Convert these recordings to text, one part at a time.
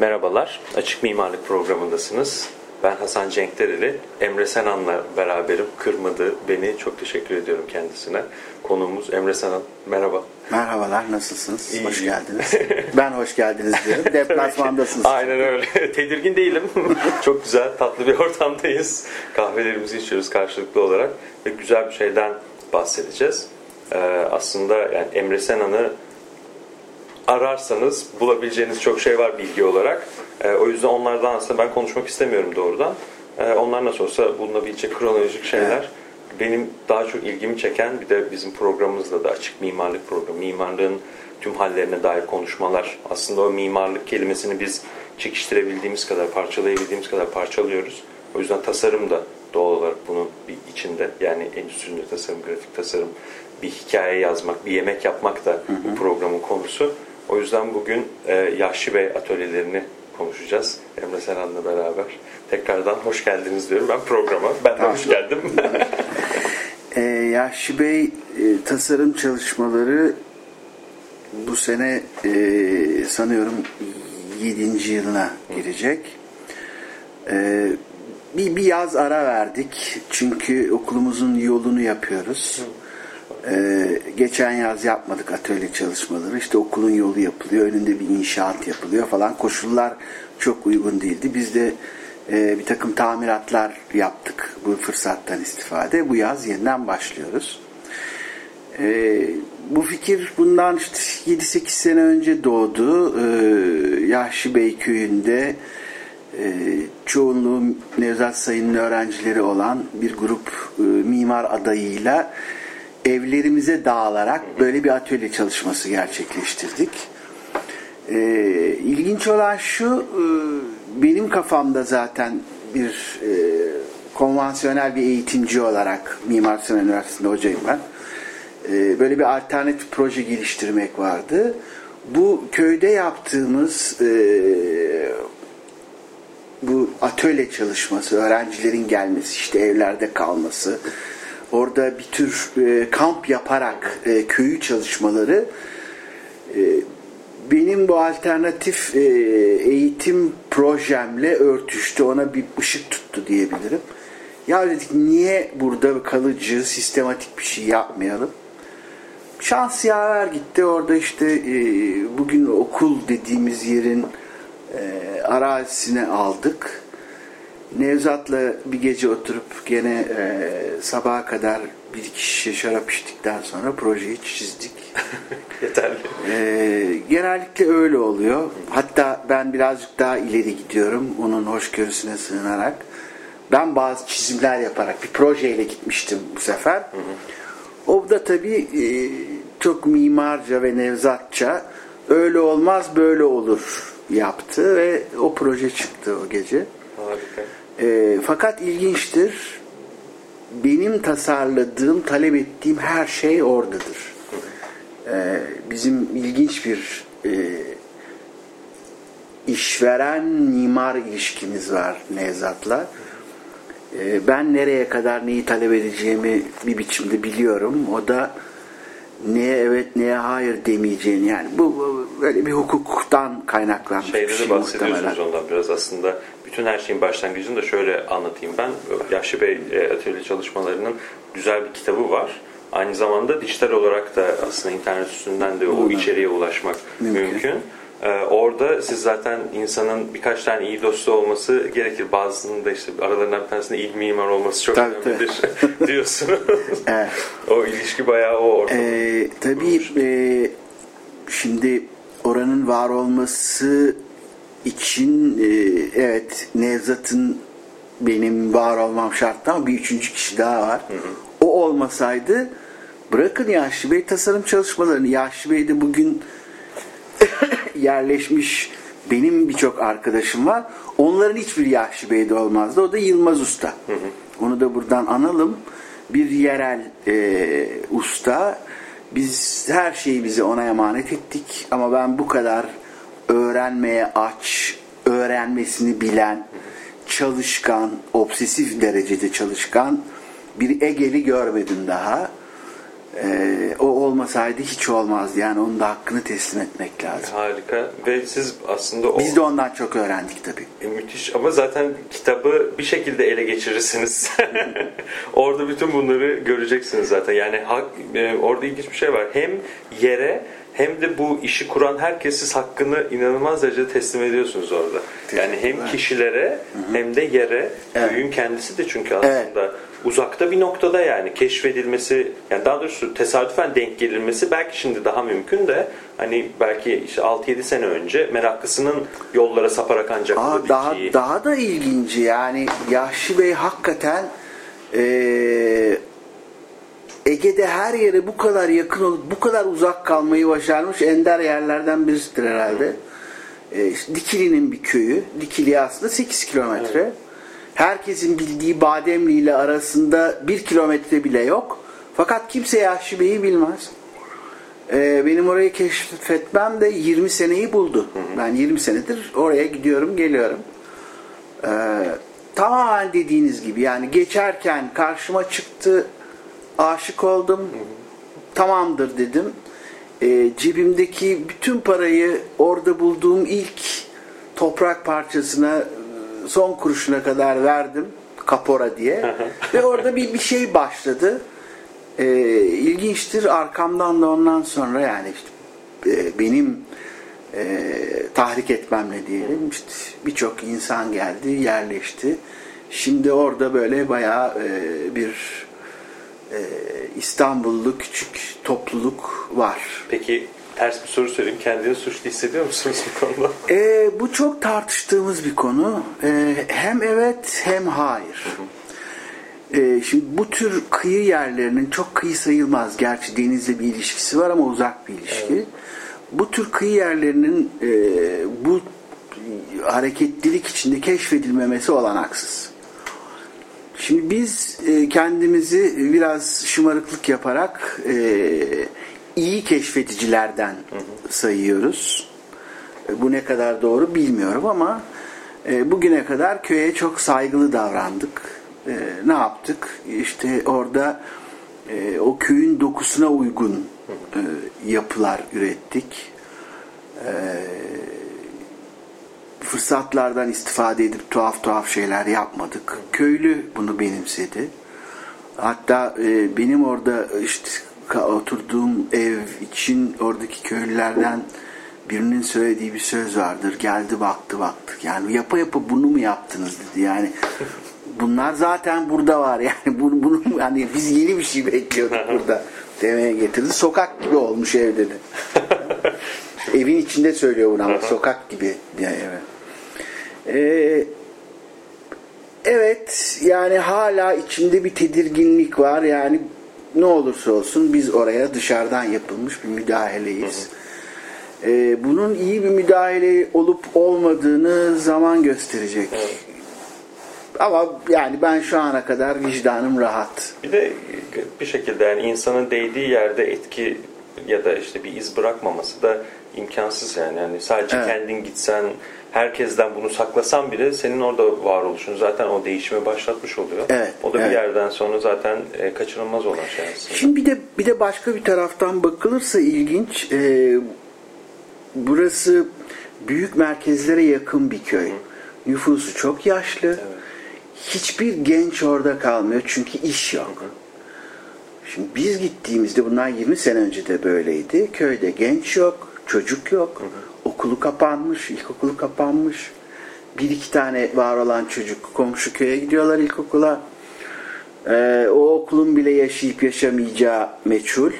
Merhabalar, Açık Mimarlık programındasınız. Ben Hasan Cenk Dereli, Emre Senan'la beraberim. Kırmadı beni, çok teşekkür ediyorum kendisine. Konuğumuz Emre Senan, merhaba. Merhabalar, nasılsınız? İyi. Hoş geldiniz. ben hoş geldiniz diyorum. Deplasmandasınız. Aynen öyle. Tedirgin değilim. çok güzel, tatlı bir ortamdayız. Kahvelerimizi içiyoruz karşılıklı olarak ve güzel bir şeyden bahsedeceğiz. Ee, aslında yani Emre Senan'ı ararsanız bulabileceğiniz çok şey var bilgi olarak. Ee, o yüzden onlardan aslında ben konuşmak istemiyorum doğrudan. Ee, onlar nasıl olsa bulunabilecek kronolojik şeyler. Evet. Benim daha çok ilgimi çeken bir de bizim programımızda da açık mimarlık programı. Mimarlığın tüm hallerine dair konuşmalar. Aslında o mimarlık kelimesini biz çekiştirebildiğimiz kadar, parçalayabildiğimiz kadar parçalıyoruz. O yüzden tasarım da doğal olarak bunun bir içinde. Yani endüstri tasarım, grafik tasarım, bir hikaye yazmak, bir yemek yapmak da bu programın konusu. O yüzden bugün e, Yahşi Bey atölyelerini konuşacağız. Emre Senan'la beraber. Tekrardan hoş geldiniz diyorum ben programa. Ben de hoş geldim. Ee, Yahşi Bey e, tasarım çalışmaları bu sene e, sanıyorum 7. yılına girecek. Ee, bir, bir yaz ara verdik. Çünkü okulumuzun yolunu yapıyoruz. Ee, geçen yaz yapmadık atölye çalışmaları. İşte okulun yolu yapılıyor. Önünde bir inşaat yapılıyor falan. Koşullar çok uygun değildi. Biz de e, bir takım tamiratlar yaptık bu fırsattan istifade. Bu yaz yeniden başlıyoruz. Ee, bu fikir bundan işte 7-8 sene önce doğdu. Ee, Yahşi Bey köyünde e, çoğunluğu Nevzat Sayın'ın öğrencileri olan bir grup e, mimar adayıyla evlerimize dağılarak böyle bir atölye çalışması gerçekleştirdik. Ee, ilginç olan şu, e, benim kafamda zaten bir e, konvansiyonel bir eğitimci olarak Mimar Sinan Üniversitesi'nde hocayım ben. E, böyle bir alternatif proje geliştirmek vardı. Bu köyde yaptığımız e, bu atölye çalışması, öğrencilerin gelmesi, işte evlerde kalması, orada bir tür e, kamp yaparak e, köyü çalışmaları e, benim bu alternatif e, eğitim projemle örtüştü. Ona bir ışık tuttu diyebilirim. Ya dedik niye burada kalıcı, sistematik bir şey yapmayalım? Şans yaver gitti. Orada işte e, bugün okul dediğimiz yerin e, arazisine aldık. Nevzat'la bir gece oturup gene e, sabaha kadar bir iki şişe şarap içtikten sonra projeyi çizdik. Yeterli. Ee, genellikle öyle oluyor. Hatta ben birazcık daha ileri gidiyorum. Onun hoşgörüsüne sığınarak. Ben bazı çizimler yaparak bir projeyle gitmiştim bu sefer. O da tabii e, çok mimarca ve nevzatça öyle olmaz böyle olur yaptı ve o proje çıktı o gece. E, fakat ilginçtir. Benim tasarladığım, talep ettiğim her şey oradadır. E, bizim ilginç bir e, işveren mimar ilişkimiz var Nevzat'la. E, ben nereye kadar neyi talep edeceğimi bir biçimde biliyorum. O da neye evet neye hayır demeyeceğini yani bu, bu böyle bir hukuktan kaynaklanmış Şeyde bir de şey bahsediyorsunuz ondan biraz aslında. Bütün her şeyin başlangıcını da şöyle anlatayım ben. Yaşlı Bey e, atölye çalışmalarının güzel bir kitabı var. Aynı zamanda dijital olarak da aslında internet üstünden de o Hı. içeriğe ulaşmak Mümkün. mümkün. Ee, orada siz zaten insanın birkaç tane iyi dostu olması gerekir. Bazısının da işte aralarından bir tanesinde iyi mimar olması çok Tabii, önemlidir diyorsunuz. Evet. o ilişki bayağı o ortada. Ee, tabii e, şimdi oranın var olması için e, evet Nevzat'ın benim var olmam şartlı ama bir üçüncü kişi daha var. O olmasaydı bırakın Yaşlı Bey tasarım çalışmalarını. Yaşlı Bey'de bugün yerleşmiş benim birçok arkadaşım var. Onların hiçbir Yahşi Bey'de olmazdı. O da Yılmaz Usta. Onu da buradan analım. Bir yerel e, usta. Biz her şeyi bize ona emanet ettik. Ama ben bu kadar öğrenmeye aç, öğrenmesini bilen, çalışkan, obsesif derecede çalışkan bir Egeli görmedim daha. Ee, o olmasaydı hiç olmazdı. Yani onun da hakkını teslim etmek lazım. Harika ve siz aslında o Biz de ondan çok öğrendik tabii. E, müthiş ama zaten kitabı bir şekilde ele geçirirsiniz. orada bütün bunları göreceksiniz zaten. Yani hak, e, orada ilginç bir şey var. Hem yere hem de bu işi kuran herkes siz hakkını inanılmaz derecede teslim ediyorsunuz orada. Yani hem kişilere hem de yere. Evet. köyün kendisi de çünkü aslında uzakta bir noktada yani keşfedilmesi yani daha doğrusu tesadüfen denk gelinmesi belki şimdi daha mümkün de hani belki işte 6-7 sene önce meraklısının yollara saparak ancak Aa, daha daha da ilginci. Yani Yahşi Bey hakikaten eee, Ege'de her yere bu kadar yakın olup bu kadar uzak kalmayı başarmış ender yerlerden birisidir herhalde. Eee, işte Dikili'nin bir köyü. Dikili aslında 8 kilometre. Herkesin bildiği Bademli ile arasında bir kilometre bile yok. Fakat kimse Yahşi Bey'i bilmez. Ee, benim orayı keşfetmem de 20 seneyi buldu. Ben 20 senedir oraya gidiyorum, geliyorum. Ee, tamamen dediğiniz gibi yani geçerken karşıma çıktı, aşık oldum, tamamdır dedim. Ee, cebimdeki bütün parayı orada bulduğum ilk toprak parçasına e, son kuruşuna kadar verdim kapora diye ve orada bir bir şey başladı. Ee, ilginçtir arkamdan da ondan sonra yani işte e, benim e, tahrik etmemle diyelim işte birçok insan geldi yerleşti. Şimdi orada böyle bayağı e, bir e, İstanbullu küçük topluluk var. Peki ters bir soru sorayım. Kendini suçlu hissediyor musunuz bu konuda? E, bu çok tartıştığımız bir konu. E, hem evet hem hayır. E, şimdi bu tür kıyı yerlerinin çok kıyı sayılmaz. Gerçi denizle bir ilişkisi var ama uzak bir ilişki. Bu tür kıyı yerlerinin e, bu hareketlilik içinde keşfedilmemesi olanaksız. Şimdi biz e, kendimizi biraz şımarıklık yaparak e, iyi keşfeticilerden sayıyoruz. Bu ne kadar doğru bilmiyorum ama e, bugüne kadar köye çok saygılı davrandık. Ne yaptık? İşte orada o köyün dokusuna uygun yapılar ürettik. E, fırsatlardan istifade edip tuhaf tuhaf şeyler yapmadık. Köylü bunu benimsedi. Hatta e, benim orada işte ka- oturduğum ev için oradaki köylülerden birinin söylediği bir söz vardır. Geldi baktı baktı. Yani yapa yapa bunu mu yaptınız dedi. Yani bunlar zaten burada var. Yani bunu, bunu yani biz yeni bir şey bekliyorduk burada demeye getirdi. Sokak gibi olmuş ev dedi. Evin içinde söylüyor bunu ama sokak gibi diye evet. Ee, evet yani hala içimde bir tedirginlik var yani ne olursa olsun biz oraya dışarıdan yapılmış bir müdahaleyiz. Ee, bunun iyi bir müdahale olup olmadığını zaman gösterecek. Ama yani ben şu ana kadar vicdanım rahat. Bir de bir şekilde yani insanın değdiği yerde etki ya da işte bir iz bırakmaması da imkansız yani. yani sadece Evet. kendin gitsen herkesten bunu saklasan bile senin orada varoluşun zaten o değişimi başlatmış oluyor. Evet, O da bir evet. yerden sonra zaten e, kaçınılmaz olan şey aslında. Şimdi bir de bir de başka bir taraftan bakılırsa ilginç. e, burası büyük merkezlere yakın bir köy. Nüfusu çok yaşlı. Hiçbir genç orada kalmıyor çünkü iş yok. Şimdi biz gittiğimizde bundan 20 sene önce de böyleydi. Köyde genç yok, çocuk yok. Okulu kapanmış, ilkokulu kapanmış. Bir iki tane var olan çocuk komşu köye gidiyorlar ilkokula. Ee, o okulun bile yaşayıp yaşamayacağı meçhul.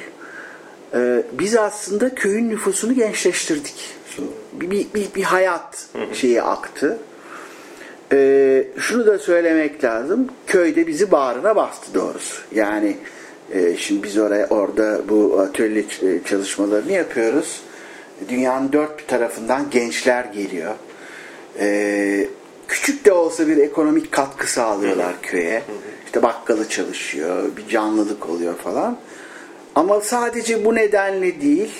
Ee, biz aslında köyün nüfusunu gençleştirdik. Bir, bir, bir, bir hayat şeyi aktı. Ee, şunu da söylemek lazım. Köyde bizi bağrına bastı doğrusu. Yani e, şimdi biz oraya orada bu atölye ç- çalışmalarını yapıyoruz. Dünyanın dört bir tarafından gençler geliyor. Ee, küçük de olsa bir ekonomik katkı sağlıyorlar köye. İşte bakkalı çalışıyor, bir canlılık oluyor falan. Ama sadece bu nedenle değil,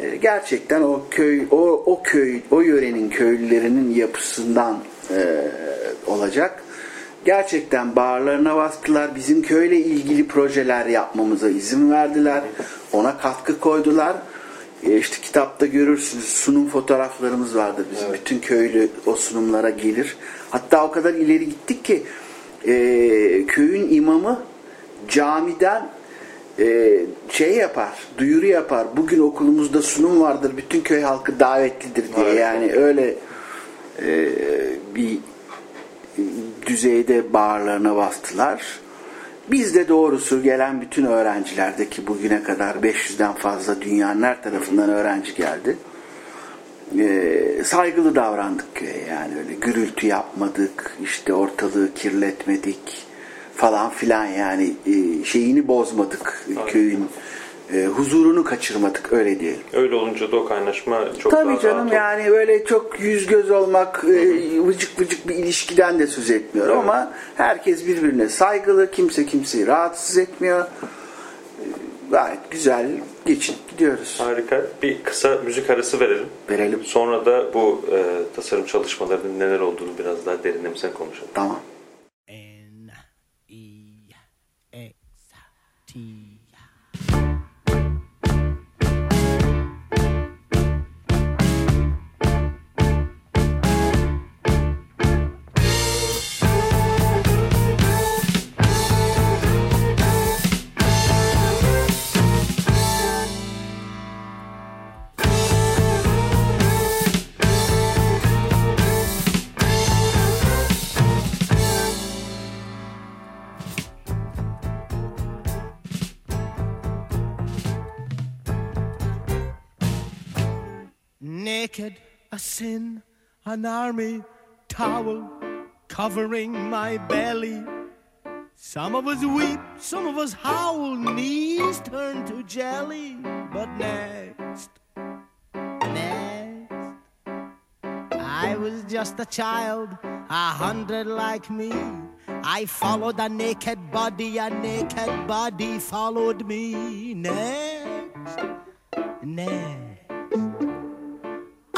e, gerçekten o köy, o, o köy, o yörenin köylülerinin yapısından e, olacak. gerçekten bağırlarına bastılar. Bizim köyle ilgili projeler yapmamıza izin verdiler. Ona katkı koydular. E işte kitapta görürsünüz sunum fotoğraflarımız vardır bizim. Bütün köylü o sunumlara gelir. Hatta o kadar ileri gittik ki e, köyün imamı camiden e, şey yapar, duyuru yapar. Bugün okulumuzda sunum vardır. Bütün köy halkı davetlidir diye. Harika. Yani öyle e, bir düzeyde bağırlarına bastılar. Biz de doğrusu gelen bütün öğrencilerdeki bugüne kadar 500'den fazla dünyanın her tarafından öğrenci geldi. Ee, saygılı davrandık köye yani öyle gürültü yapmadık işte ortalığı kirletmedik falan filan yani e, şeyini bozmadık köyün e, huzurunu kaçırmadık öyle diyelim. Öyle olunca da o kaynaşma çok daha Tabii rahat canım oldu. yani böyle çok yüz göz olmak, e, vıcık vıcık bir ilişkiden de söz etmiyorum Evet. ama herkes birbirine saygılı, kimse kimseyi rahatsız etmiyor. E, Gayet güzel geçip gidiyoruz. Harika. Bir kısa müzik arası verelim. Verelim. Sonra da bu e, tasarım çalışmalarının neler olduğunu biraz daha derinlemesine konuşalım. Tamam. N a sin, an army towel covering my belly. Some of us weep, some of us howl, knees turn to jelly. But next, next, I was just a child, a hundred like me. I followed a naked body, a naked body followed me. Next, next.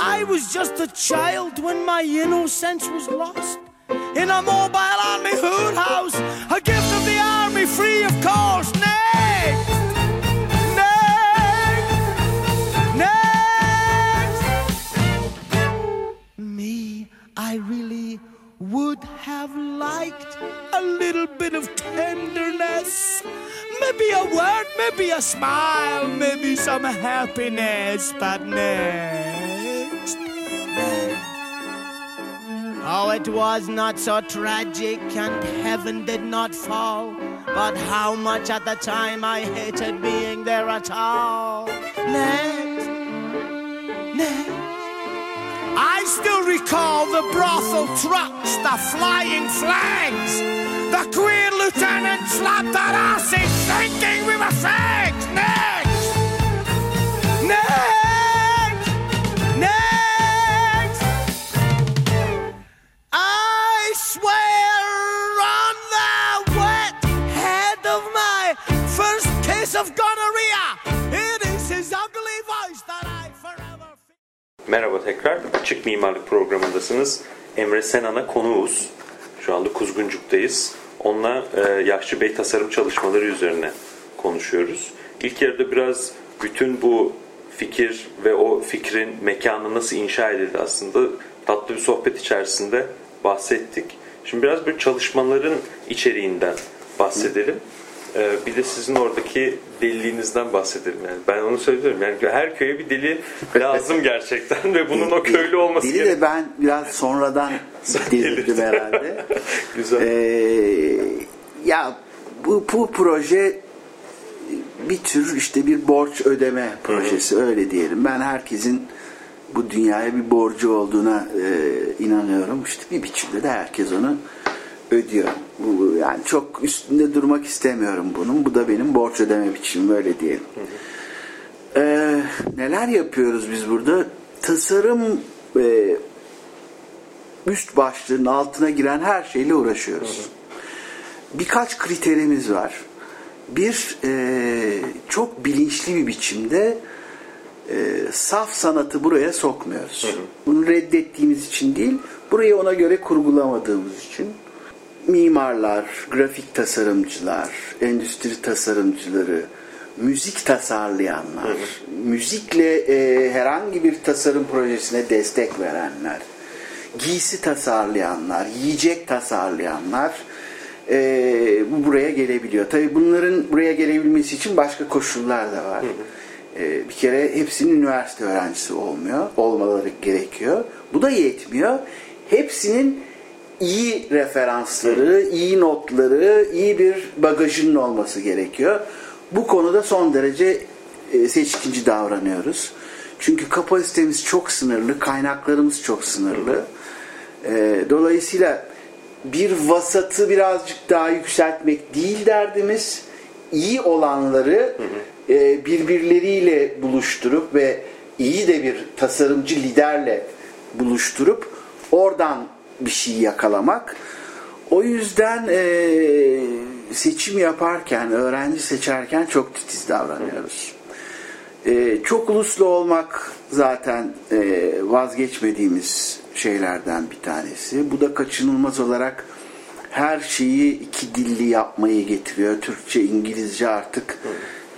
I was just a child when my innocence was lost. In a mobile army hood house, a gift of the army, free of cost. Me, I really would have liked a little bit of tenderness. Maybe a word, maybe a smile, maybe some happiness, but next. Oh, it was not so tragic, and heaven did not fall. But how much at the time I hated being there at all. Next, next. I still recall the brothel trucks, the flying flags. The Queen Lieutenant slapped our asses thinking we were fags. Next! Next! Next! I swear on the wet head of my first case of gonorrhea, it is his ugly voice that I forever. Merhaba tekrar. Açık Mimarlık programındasınız. Emre Senan'a konuğuz. Şu anda Kuzguncuk'tayız. Onunla e, Yaşlı Bey tasarım çalışmaları üzerine konuşuyoruz. İlk yarıda biraz bütün bu fikir ve o fikrin mekanı nasıl inşa edildi aslında tatlı bir sohbet içerisinde bahsettik. Şimdi biraz bir çalışmaların içeriğinden bahsedelim. Ee, bir de sizin oradaki deliliğinizden bahsedelim. Yani ben onu söylüyorum. Yani her köye bir deli lazım gerçekten ve bunun o köylü olması Dili de ben biraz sonradan delirdim herhalde. Güzel. Ee, ya bu, bu proje bir tür işte bir borç ödeme projesi öyle diyelim. Ben herkesin bu dünyaya bir borcu olduğuna e, inanıyorum. İşte bir biçimde de herkes onu ödüyor. Bu, yani çok üstünde durmak istemiyorum bunun. Bu da benim borç ödeme biçimim öyle diyelim. Ee, neler yapıyoruz biz burada? Tasarım e, üst başlığının altına giren her şeyle uğraşıyoruz. Birkaç kriterimiz var. Bir, e, çok bilinçli bir biçimde e, saf sanatı buraya sokmuyoruz. Bunu reddettiğimiz için değil, burayı ona göre kurgulamadığımız için. Mimarlar, grafik tasarımcılar, endüstri tasarımcıları, müzik tasarlayanlar, müzikle e, herhangi bir tasarım projesine destek verenler, giysi tasarlayanlar, yiyecek tasarlayanlar e, bu buraya gelebiliyor. Tabii bunların buraya gelebilmesi için başka koşullar da var. E, bir kere hepsinin üniversite öğrencisi olmuyor, olmaları gerekiyor. Bu da yetmiyor. Hepsinin iyi referansları, iyi notları, iyi bir bagajının olması gerekiyor. Bu konuda son derece e, seçkinci davranıyoruz. Çünkü kapasitemiz çok sınırlı, kaynaklarımız çok sınırlı. E, dolayısıyla bir vasatı birazcık daha yükseltmek değil derdimiz. iyi olanları e, birbirleriyle buluşturup ve iyi de bir tasarımcı liderle buluşturup oradan bir şey yakalamak. O yüzden e, seçim yaparken, öğrenci seçerken çok titiz davranıyoruz. E, çok uluslu olmak zaten e, vazgeçmediğimiz şeylerden bir tanesi. Bu da kaçınılmaz olarak her şeyi iki dilli yapmayı getiriyor. Türkçe, İngilizce artık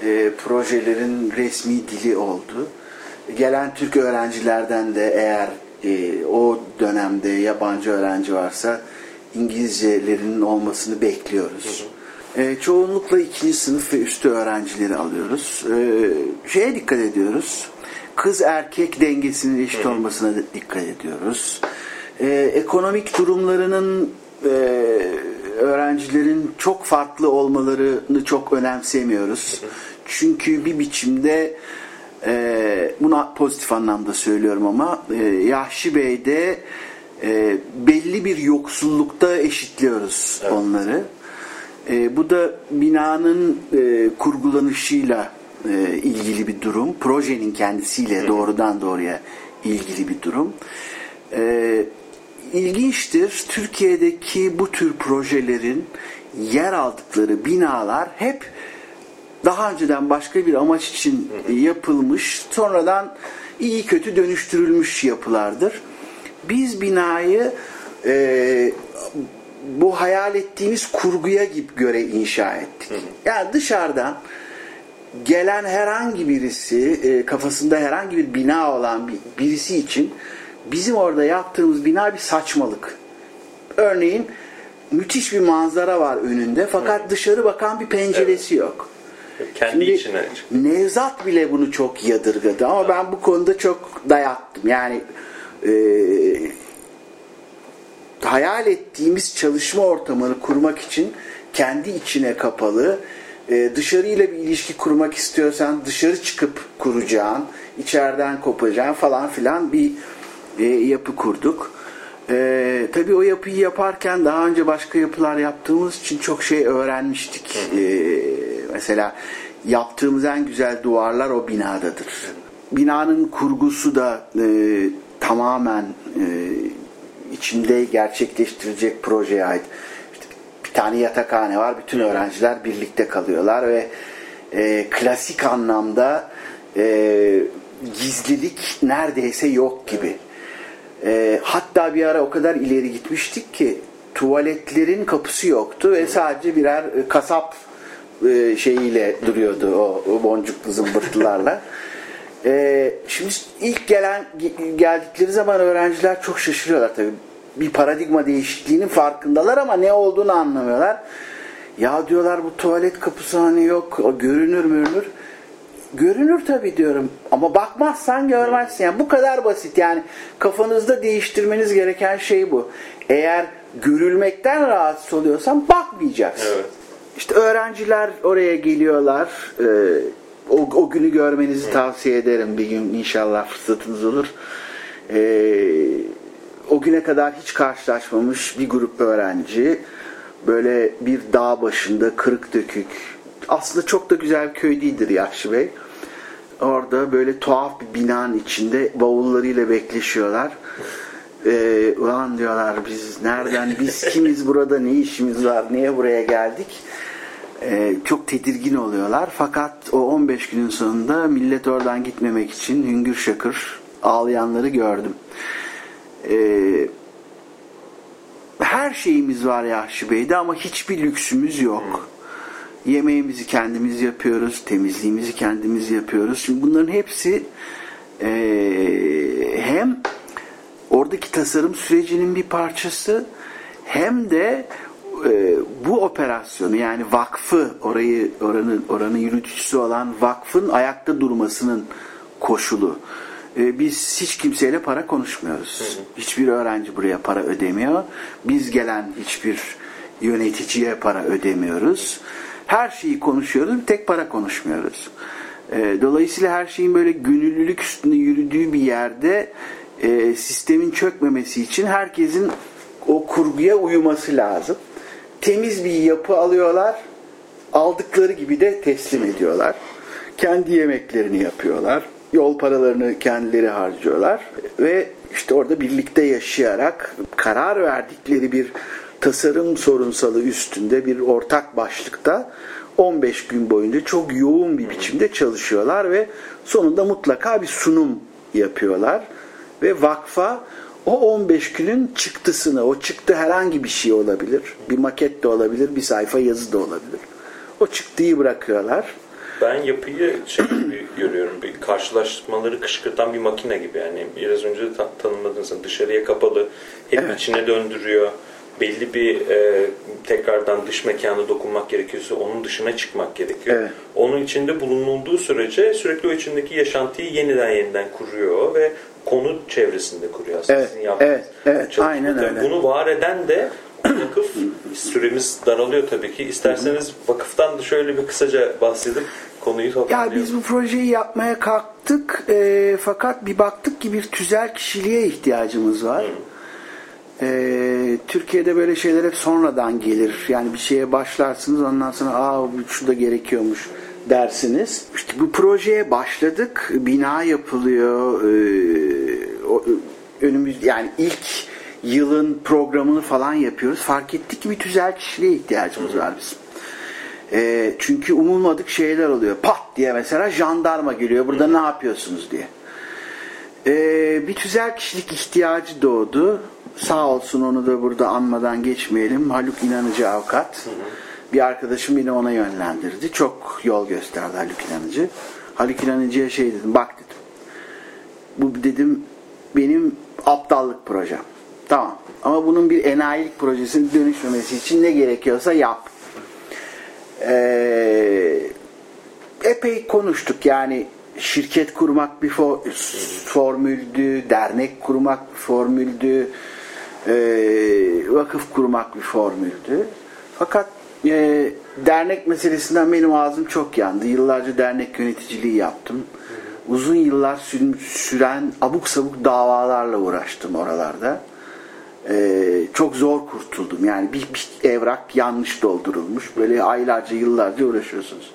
e, projelerin resmi dili oldu. Gelen Türk öğrencilerden de eğer e, o dönemde yabancı öğrenci varsa İngilizcelerinin olmasını bekliyoruz. E, çoğunlukla ikinci sınıf ve üstü öğrencileri alıyoruz. E, şeye dikkat ediyoruz. Kız erkek dengesinin eşit olmasına da dikkat ediyoruz. E, ekonomik durumlarının e, öğrencilerin çok farklı olmalarını çok önemsemiyoruz. Çünkü bir biçimde e, buna pozitif anlamda söylüyorum ama e, Yahşi Bey'de e, belli bir yoksullukta eşitliyoruz onları. E, bu da binanın e, kurgulanışıyla e, ilgili bir durum. Projenin kendisiyle doğrudan doğruya ilgili bir durum. E, ilginçtir. Türkiye'deki bu tür projelerin yer aldıkları binalar hep daha önceden başka bir amaç için yapılmış, sonradan iyi kötü dönüştürülmüş yapılardır. Biz binayı e, bu hayal ettiğimiz kurguya gibi göre inşa ettik. Yani dışarıdan gelen herhangi birisi, e, kafasında herhangi bir bina olan bir, birisi için bizim orada yaptığımız bina bir saçmalık. Örneğin müthiş bir manzara var önünde fakat dışarı bakan bir penceresi yok. Kendi Şimdi içine çıktı. Nevzat bile bunu çok yadırgadı ama ben bu konuda çok dayattım. Yani e, hayal ettiğimiz çalışma ortamını kurmak için kendi içine kapalı, e, dışarıyla bir ilişki kurmak istiyorsan dışarı çıkıp kuracağın, içeriden kopacağın falan filan bir e, yapı kurduk. E, tabii o yapıyı yaparken daha önce başka yapılar yaptığımız için çok şey öğrenmiştik. E, mesela yaptığımız en güzel duvarlar o binadadır. Binanın kurgusu da e, tamamen e, içinde gerçekleştirecek projeye ait. İşte bir tane yatakhane var. Bütün öğrenciler birlikte kalıyorlar ve e, klasik anlamda e, gizlilik neredeyse yok gibi. E, hatta bir ara o kadar ileri gitmiştik ki tuvaletlerin kapısı yoktu ve sadece birer e, kasap e, şeyiyle duruyordu o, o boncuklu zımbırtılarla. E, şimdi ilk gelen geldikleri zaman öğrenciler çok şaşırıyorlar tabii. Bir paradigma değişikliğinin farkındalar ama ne olduğunu anlamıyorlar. Ya diyorlar bu tuvalet kapısı hani yok, o görünür mürünür. Görünür tabii diyorum ama bakmazsan görmezsin. Yani bu kadar basit. Yani kafanızda değiştirmeniz gereken şey bu. Eğer görülmekten rahatsız oluyorsan bakmayacaksın. Evet. İşte öğrenciler oraya geliyorlar. Ee, o, o günü görmenizi tavsiye ederim. Bir gün inşallah fırsatınız olur. Ee, o güne kadar hiç karşılaşmamış bir grup öğrenci böyle bir dağ başında kırık dökük aslında çok da güzel bir köy değildir Yahşi Bey. Orada böyle tuhaf bir binanın içinde bavullarıyla bekleşiyorlar. Ee, ulan diyorlar biz nereden, biz kimiz burada, ne işimiz var, niye buraya geldik? Ee, çok tedirgin oluyorlar. Fakat o 15 günün sonunda millet oradan gitmemek için hüngür şakır ağlayanları gördüm. Ee, her şeyimiz var Yahşi Bey'de ama hiçbir lüksümüz yok. Yemeğimizi kendimiz yapıyoruz, temizliğimizi kendimiz yapıyoruz. Şimdi bunların hepsi eee, hem oradaki tasarım sürecinin bir parçası hem de e, bu operasyonu yani vakfı orayı oranın oranın yürütücüsü olan vakfın ayakta durmasının koşulu. E, biz hiç kimseyle para konuşmuyoruz. Hiçbir öğrenci buraya para ödemiyor. Biz gelen hiçbir yöneticiye para ödemiyoruz. Her şeyi konuşuyoruz, bir tek para konuşmuyoruz. E, dolayısıyla her şeyin böyle gönüllülük üstünde yürüdüğü bir yerde e, sistemin çökmemesi için herkesin o kurguya uyuması lazım. Temiz bir yapı alıyorlar, aldıkları gibi de teslim ediyorlar. Kendi yemeklerini yapıyorlar, yol paralarını kendileri harcıyorlar ve işte orada birlikte yaşayarak karar verdikleri bir tasarım sorunsalı üstünde bir ortak başlıkta 15 gün boyunca çok yoğun bir biçimde çalışıyorlar ve sonunda mutlaka bir sunum yapıyorlar ve vakfa o 15 günün çıktısını, o çıktı herhangi bir şey olabilir. Bir maket de olabilir, bir sayfa yazı da olabilir. O çıktıyı bırakıyorlar. Ben yapıyı şey gibi görüyorum. Bir karşılaşmaları kışkırtan bir makine gibi yani. Biraz önce de ta- tanımladınız. Dışarıya kapalı, hep Evet. içine döndürüyor. Belli bir e, tekrardan dış mekana dokunmak gerekiyorsa onun dışına çıkmak gerekiyor. Evet. Onun içinde bulunulduğu sürece sürekli o içindeki yaşantıyı yeniden yeniden kuruyor ve konu çevresinde kuruyor aslında Evet, sizin evet, evet, aynen öyle. Bunu var eden de vakıf süremiz daralıyor tabii ki. İsterseniz vakıftan da şöyle bir kısaca bahsedip konuyu Ya toparlayalım. biz bu projeyi yapmaya kalktık e, fakat bir baktık ki bir tüzel kişiliğe ihtiyacımız var. E, Türkiye'de böyle şeyler hep sonradan gelir. Yani bir şeye başlarsınız ondan sonra aa şu da gerekiyormuş dersiniz. İşte bu projeye başladık. Bina yapılıyor. E, o- önümüz yani ilk yılın programını falan yapıyoruz. Fark ettik ki bir tüzel kişiliğe ihtiyacımız var bizim. E, çünkü umulmadık şeyler oluyor. Pat diye mesela jandarma geliyor. Burada ne yapıyorsunuz diye. E, bir tüzel kişilik ihtiyacı doğdu. Sağ olsun onu da burada anmadan geçmeyelim. Haluk İnanıcı avukat. Bir arkadaşım beni ona yönlendirdi. Çok yol gösterdi Haluk İnanıcı. Haluk İnanıcı'ya şey dedim. Bak dedim. Bu dedim benim aptallık projem. Tamam. Ama bunun bir enayilik projesinin dönüşmemesi için ne gerekiyorsa yap. Ee, epey konuştuk yani şirket kurmak bir fo- formüldü, dernek kurmak bir formüldü, ee, vakıf kurmak bir formüldü. Fakat e, dernek meselesinden benim ağzım çok yandı. Yıllarca dernek yöneticiliği yaptım. Uzun yıllar sü- süren abuk sabuk davalarla uğraştım oralarda. Ee, çok zor kurtuldum. Yani bir, bir evrak yanlış doldurulmuş. Böyle aylarca yıllarca uğraşıyorsunuz.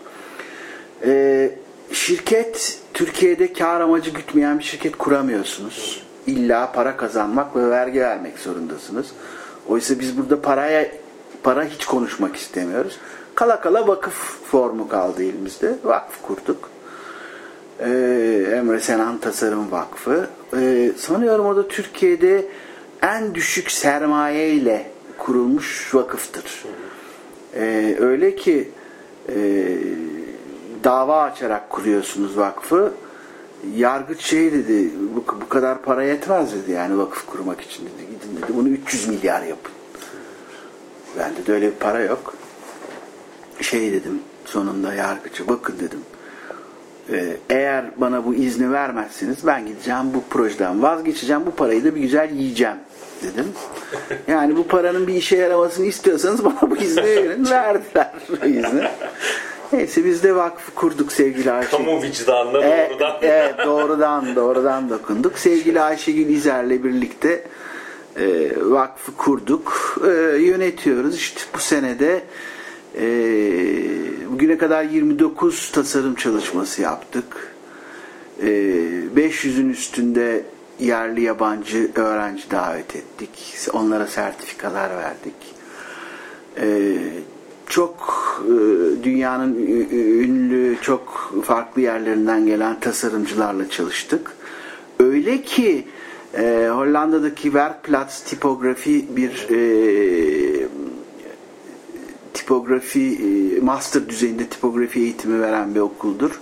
Ee, şirket Türkiye'de kar amacı gütmeyen bir şirket kuramıyorsunuz. İlla para kazanmak ve vergi vermek zorundasınız. Oysa biz burada paraya para hiç konuşmak istemiyoruz. Kala kala vakıf formu kaldı elimizde. Vakıf kurduk. Ee, Emre Senan Tasarım Vakfı. Ee, sanıyorum o da Türkiye'de en düşük sermaye ile kurulmuş vakıftır. Ee, öyle ki e, dava açarak kuruyorsunuz vakfı. Yargıç şey dedi, bu, bu kadar para yetmez dedi yani vakıf kurmak için dedi. Gidin dedi, bunu 300 milyar yapın. Bende de öyle bir para yok. Şey dedim sonunda yargıcı, bakın dedim. Ee, eğer bana bu izni vermezseniz ben gideceğim bu projeden vazgeçeceğim. Bu parayı da bir güzel yiyeceğim dedim. Yani bu paranın bir işe yaramasını istiyorsanız bana bu izni verin. Verdiler bu izni. Neyse biz de vakfı kurduk sevgili Ayşe. Kamu vicdanına Evet, doğrudan. evet doğrudan doğrudan dokunduk. Sevgili Ayşegül İzer'le birlikte e, vakfı kurduk. E, yönetiyoruz. İşte bu senede e, bugüne kadar 29 tasarım çalışması yaptık. E, 500'ün üstünde yerli yabancı öğrenci davet ettik. Onlara sertifikalar verdik. Ee, çok e, dünyanın ünlü, çok farklı yerlerinden gelen tasarımcılarla çalıştık. Öyle ki E, Hollanda'daki Werkplatz tipografi bir e, tipografi e, master düzeyinde tipografi eğitimi veren bir okuldur.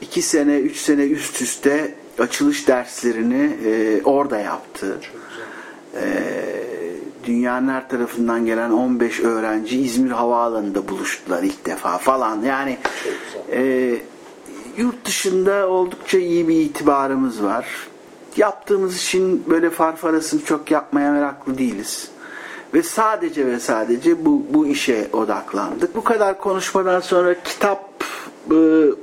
İki sene, üç sene üst üste açılış derslerini e, orada yaptı. E, dünyanın her tarafından gelen 15 öğrenci İzmir Havaalanı'nda buluştular ilk defa falan. Yani e, yurt dışında oldukça iyi bir itibarımız var. Yaptığımız için böyle farfarasını çok yapmaya meraklı değiliz. Ve sadece ve sadece bu, bu işe odaklandık. Bu kadar konuşmadan sonra kitap e,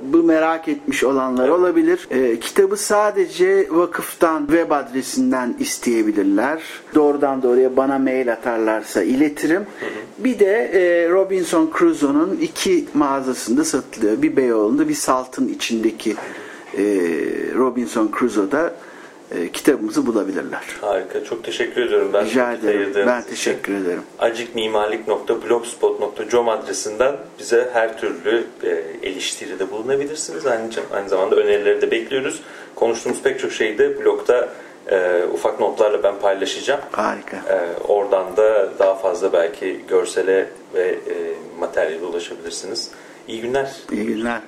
bu merak etmiş olanlar olabilir. E, kitabı sadece vakıftan web adresinden isteyebilirler. Doğrudan doğruya bana mail atarlarsa iletirim. Bir de e, Robinson Crusoe'nun iki mağazasında satılıyor. Bir Beyoğlu'nda bir Salt'ın içindeki e, Robinson Crusoe'da e, kitabımızı bulabilirler. Harika. Çok teşekkür ediyorum. Ben Rica ederim. Ben için. teşekkür ederim. acikmimarlik.blogspot.com adresinden bize her türlü e, eleştiride bulunabilirsiniz. Aynı, aynı zamanda önerileri de bekliyoruz. Konuştuğumuz pek çok şeyi de blogda e, ufak notlarla ben paylaşacağım. Harika. E, oradan da daha fazla belki görsele ve e, materyale ulaşabilirsiniz. İyi günler. İyi günler.